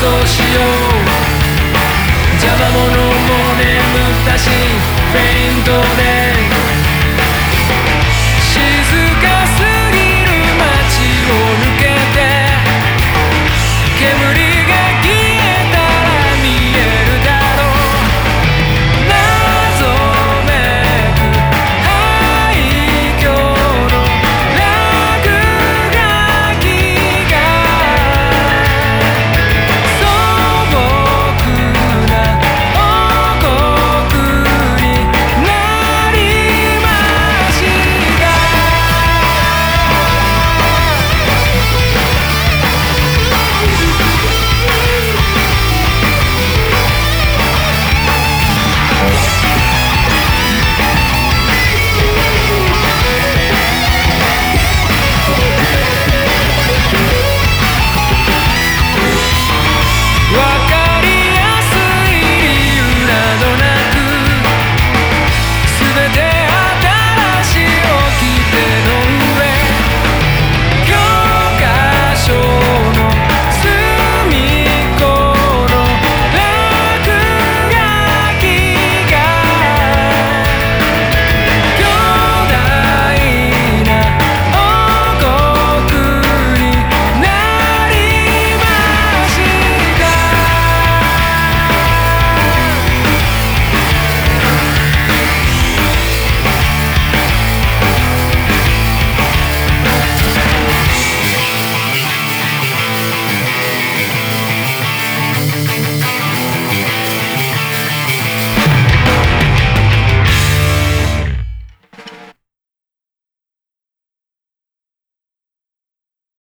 そうしよう。邪魔者も眠ったしフェイントで